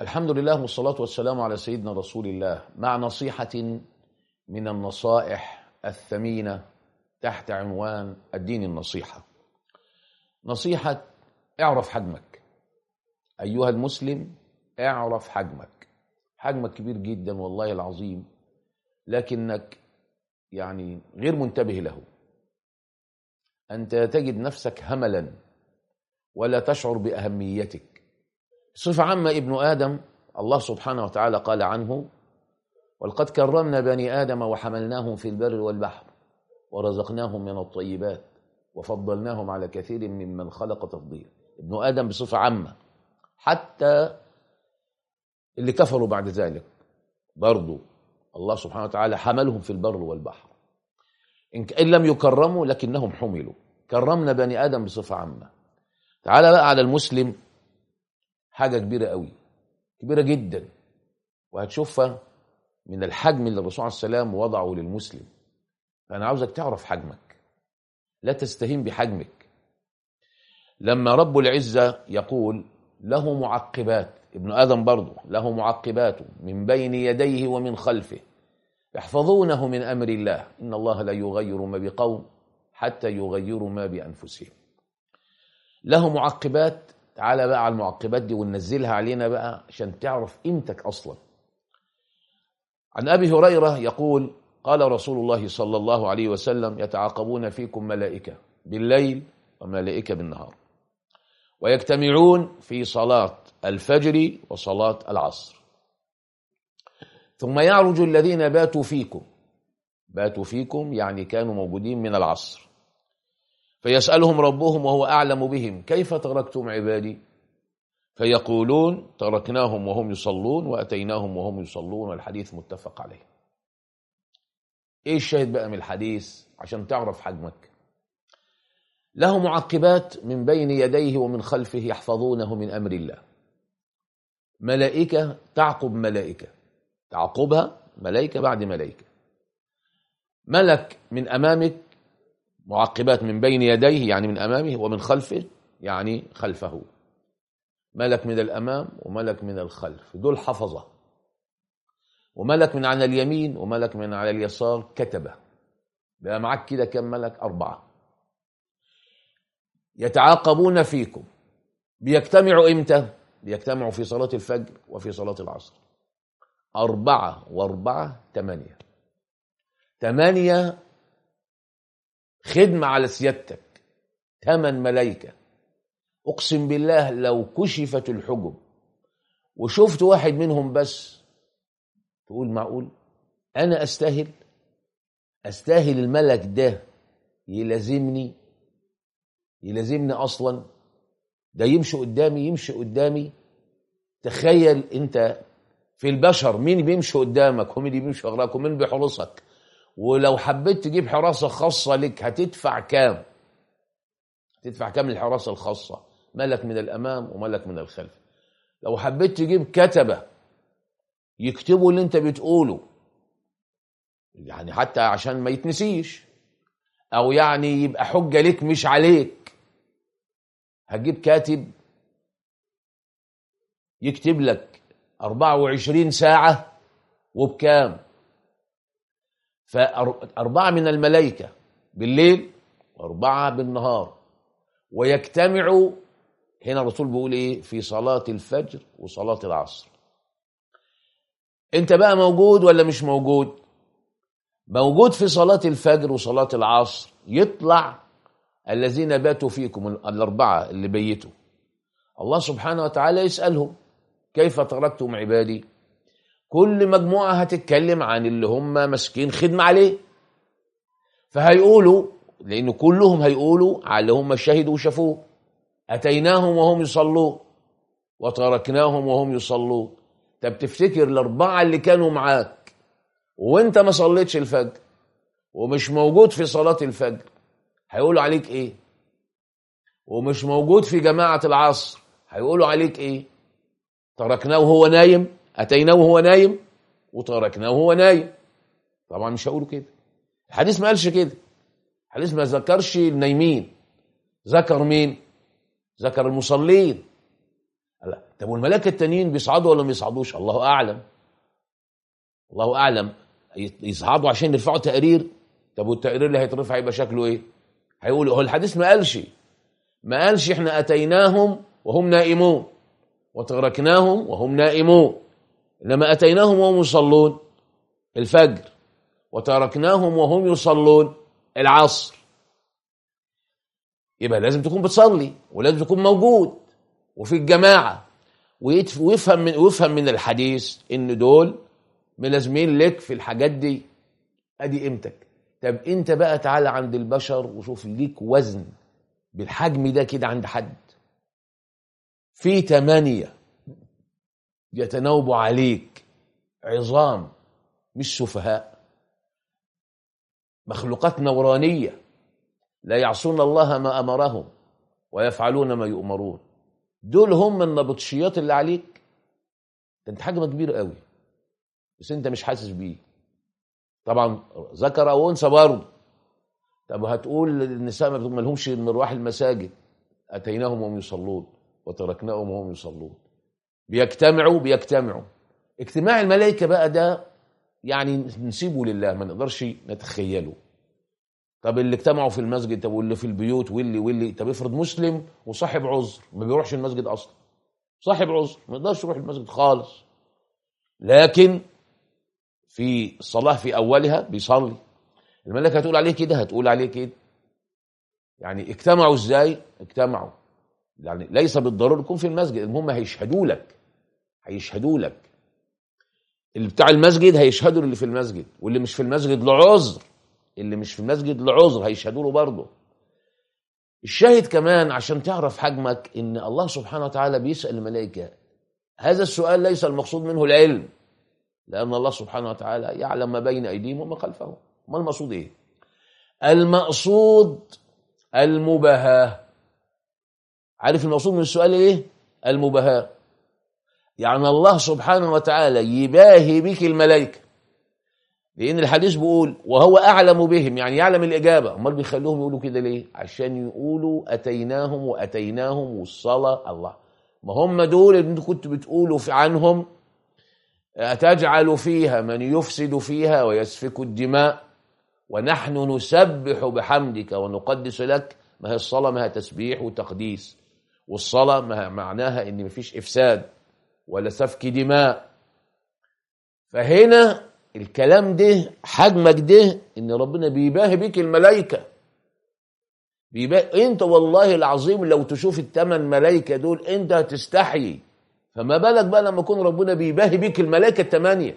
الحمد لله والصلاة والسلام على سيدنا رسول الله. مع نصيحة من النصائح الثمينة تحت عنوان الدين النصيحة. نصيحة اعرف حجمك. أيها المسلم اعرف حجمك. حجمك كبير جدا والله العظيم لكنك يعني غير منتبه له. أنت تجد نفسك هملا ولا تشعر بأهميتك. بصفة عامة ابن آدم الله سبحانه وتعالى قال عنه ولقد كرمنا بني آدم وحملناهم في البر والبحر ورزقناهم من الطيبات وفضلناهم على كثير ممن خلق تفضيلا. ابن آدم بصفة عامة. حتى اللي كفروا بعد ذلك برضو الله سبحانه وتعالى حملهم في البر والبحر. إن لم يكرموا لكنهم حملوا. كرمنا بني آدم بصفة عامة. تعال بقى على المسلم. حاجة كبيرة قوي كبيرة جدا. وهتشوفها من الحجم اللي الرسول عليه السلام وضعه للمسلم. فأنا عاوزك تعرف حجمك. لا تستهين بحجمك. لما رب العزة يقول له معقبات ابن آدم برضه له معقبات من بين يديه ومن خلفه. يحفظونه من أمر الله. إن الله لا يغير ما بقوم حتى يغيروا ما بأنفسهم. له معقبات تعالى بقى على المعقبات دي وننزلها علينا بقى عشان تعرف قيمتك أصلا. عن أبي هريرة يقول قال رسول الله صلى الله عليه وسلم يتعاقبون فيكم ملائكة بالليل وملائكة بالنهار ويجتمعون في صلاة الفجر وصلاة العصر. ثم يعرج الذين باتوا فيكم. باتوا فيكم يعني كانوا موجودين من العصر. فيسألهم ربهم وهو أعلم بهم كيف تركتم عبادي؟ فيقولون تركناهم وهم يصلون وأتيناهم وهم يصلون. والحديث متفق عليه. إيه الشاهد بقى من الحديث عشان تعرف حجمك؟ له معقبات من بين يديه ومن خلفه يحفظونه من أمر الله. ملائكة تعقب ملائكة تعقبها ملائكة بعد ملائكة. ملك من أمامك معقبات من بين يديه يعني من أمامه ومن خلفه يعني خلفه. ملك من الأمام وملك من الخلف. دول حفظة. وملك من على اليمين وملك من على اليسار كتبه. بقى معاك كده كم ملك؟ أربعة. يتعاقبون فيكم. بيجتمعوا إمتى؟ بيجتمعوا في صلاة الفجر وفي صلاة العصر. أربعة وأربعة ثمانية ثمانية خدمة على سيادتك. ثمان ملايكة. أقسم بالله لو كشفت الحجب وشفت واحد منهم بس تقول معقول؟ أنا أستاهل؟ أستاهل الملك ده يلازمني؟ يلازمني أصلا؟ ده يمشي قدامي يمشي قدامي؟ تخيل أنت في البشر مين بيمشي قدامك؟ ومين بيمشي وراك ومين بيحرسك؟ ولو حبيت تجيب حراسة خاصة لك هتدفع كام؟ هتدفع كام الحراسة الخاصة؟ ملك من الأمام وملك من الخلف. لو حبيت تجيب كتبة يكتبوا اللي انت بتقوله يعني حتى عشان ما يتنسيش أو يعني يبقى حجة لك مش عليك. هتجيب كاتب يكتب لك 24 ساعة وبكام؟ فأربعة من الملائكة بالليل وأربعة بالنهار. ويجتمعوا هنا الرسول بيقول إيه؟ في صلاة الفجر وصلاة العصر. أنت بقى موجود ولا مش موجود؟ موجود في صلاة الفجر وصلاة العصر. يطلع الذين باتوا فيكم الأربعة اللي بيتوا. الله سبحانه وتعالى يسألهم كيف تركتم عبادي؟ كل مجموعة هتتكلم عن اللي هم ماسكين خدمة عليه. فهيقولوا لأن كلهم هيقولوا على اللي هم شهدوا وشافوه. أتيناهم وهم يصلون وتركناهم وهم يصلون. طب تفتكر الأربعة اللي كانوا معاك وأنت ما صليتش الفجر ومش موجود في صلاة الفجر هيقولوا عليك إيه؟ ومش موجود في جماعة العصر هيقولوا عليك إيه؟ تركناه وهو نايم؟ أتيناه وهو نايم وتركناه وهو نايم. طبعا مش هقولوا كده. الحديث ما قالش كده. الحديث ما ذكرش النايمين. ذكر مين؟ ذكر المصلين. لا طب والملائكة التانيين بيصعدوا ولا ما بيصعدوش؟ الله أعلم. الله أعلم. يصعدوا عشان يرفعوا تقرير. طب والتقرير اللي هيترفع يبقى شكله إيه؟ هيقول هو الحديث ما قالش. ما قالش إحنا أتيناهم وهم نائمون. وتركناهم وهم نائمون. إنما أتيناهم وهم يصلون الفجر وتركناهم وهم يصلون العصر. يبقى لازم تكون بتصلي ولازم تكون موجود وفي الجماعة. ويفهم من ويفهم من الحديث إن دول ملازمين لك في الحاجات دي. أدي قيمتك. طب أنت بقى تعالى عند البشر وشوف ليك وزن بالحجم ده كده عند حد. في تمانية يتناوبوا عليك. عظام مش سفهاء. مخلوقات نورانية. لا يعصون الله ما أمرهم ويفعلون ما يؤمرون. دول هم النبطشيات اللي عليك. ده انت حجم كبير قوي. بس انت مش حاسس بيه. طبعا ذكر أو أنثى برضه. طب هتقول النساء ما لهمش مروح المساجد. أتيناهم وهم يصلون وتركناهم وهم يصلون. بيجتمعوا بيجتمعوا. اجتماع الملائكة بقى ده يعني نسيبه لله ما نقدرش نتخيله. طب اللي اجتمعوا في المسجد طب واللي في البيوت واللي واللي طب افرض مسلم وصاحب عذر ما بيروحش المسجد أصلا. صاحب عذر ما يقدرش يروح المسجد خالص. لكن في الصلاة في أولها بيصلي. الملائكة هتقول عليه كده هتقول عليه كده. يعني اجتمعوا إزاي؟ اجتمعوا. يعني ليس بالضروره يكون في المسجد المهم هيشهدوا لك هيشهدوا لك. اللي بتاع المسجد هيشهدوا اللي في المسجد واللي مش في المسجد له عذر اللي مش في المسجد له عذر هيشهدوا له برضه. الشاهد كمان عشان تعرف حجمك إن الله سبحانه وتعالى بيسأل الملائكة هذا السؤال ليس المقصود منه العلم لأن الله سبحانه وتعالى يعلم ما بين أيديهم وما خلفهم. ما المقصود إيه؟ المقصود المباهاة. عارف المقصود من السؤال إيه؟ المباهاة. يعني الله سبحانه وتعالى يباهي بك الملائكة. لأن الحديث بيقول وهو أعلم بهم يعني يعلم الإجابة. أمال بيخلوهم يقولوا كده ليه؟ عشان يقولوا أتيناهم وأتيناهم والصلاه الله. ما هم دول اللي أنتوا كنتوا بتقولوا في عنهم؟ أتجعل فيها من يفسد فيها ويسفك الدماء؟ ونحن نسبح بحمدك ونقدس لك. ما هي الصلاة؟ ما هي تسبيح وتقديس والصلاة معناها إن مفيش إفساد ولا سفك دماء. فهنا الكلام ده حجمك ده إن ربنا بيباهي بيك الملائكة. بيباهي أنت والله العظيم لو تشوف الثمان ملائكة دول أنت هتستحيي فما بالك بقى لما يكون ربنا بيباهي بيك الملائكة الثمانية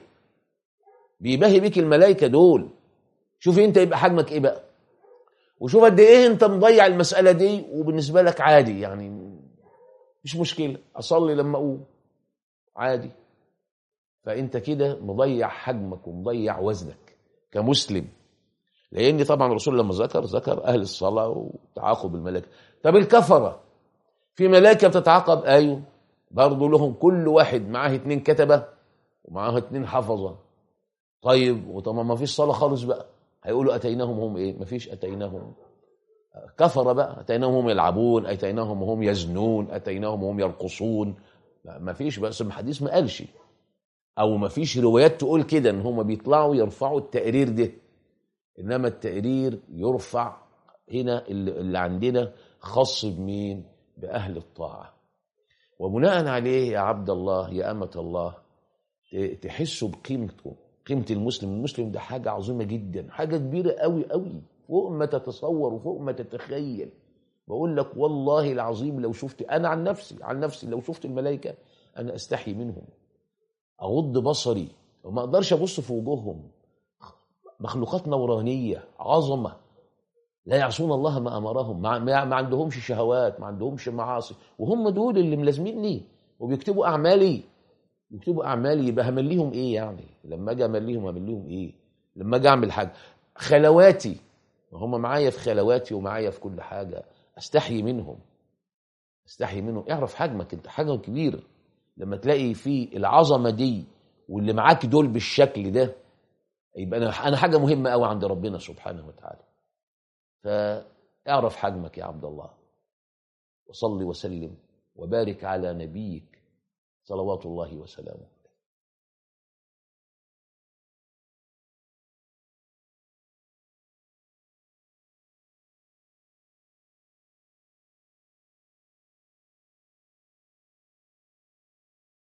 بيباهي بيك الملائكة دول. شوف أنت يبقى حجمك إيه بقى. وشوف قد إيه أنت مضيع المسألة دي وبالنسبة لك عادي يعني مش مشكلة أصلي لما أقوم. عادي. فأنت كده مضيع حجمك ومضيع وزنك كمسلم. لأن طبعا الرسول لما ذكر ذكر أهل الصلاة وتعاقب الملائكة. طب الكفرة؟ في ملائكة بتتعاقب؟ أيوه. برضه لهم كل واحد معاه اتنين كتبة ومعاه اتنين حفظة. طيب وطبعا ما فيش صلاة خالص بقى. هيقولوا أتيناهم هم إيه؟ ما فيش أتيناهم. كفر بقى. أتيناهم هم يلعبون أتيناهم هم يزنون أتيناهم هم يرقصون. ما فيش بس الحديث ما قالش. أو ما فيش روايات تقول كده إن هم بيطلعوا يرفعوا التقرير ده. إنما التقرير يرفع هنا اللي, عندنا خاص بمين؟ بأهل الطاعة. وبناء عليه يا عبد الله يا أمة الله تحسوا بقيمته قيمة المسلم. المسلم ده حاجة عظيمة جدا حاجة كبيرة قوي قوي فوق ما تتصور وفوق ما تتخيل. بقول لك والله العظيم لو شفت أنا عن نفسي عن نفسي لو شفت الملائكة أنا أستحي منهم. أغض بصري وما أقدرش أبص في وجوههم. مخلوقات نورانية عظمة. لا يعصون الله ما أمرهم. ما, ما عندهمش شهوات ما عندهمش معاصي. وهم دول اللي ملازمين لي وبيكتبوا أعمالي. يكتبوا أعمالي يبقى همل ليهم إيه يعني؟ لما أجي امل ليهم همل ليهم إيه؟ لما أجي أعمل حاجة. خلواتي. هم معايا في خلواتي ومعايا في كل حاجة. أستحي منهم. أستحي منهم. اعرف حجمك أنت حاجة كبيره لما تلاقي في العظمة دي واللي معاك دول بالشكل ده يبقى أنا أنا حاجة مهمة قوي عند ربنا سبحانه وتعالى. فاعرف حجمك يا عبد الله. وصلي وسلم وبارك على نبيك صلوات الله وسلامه.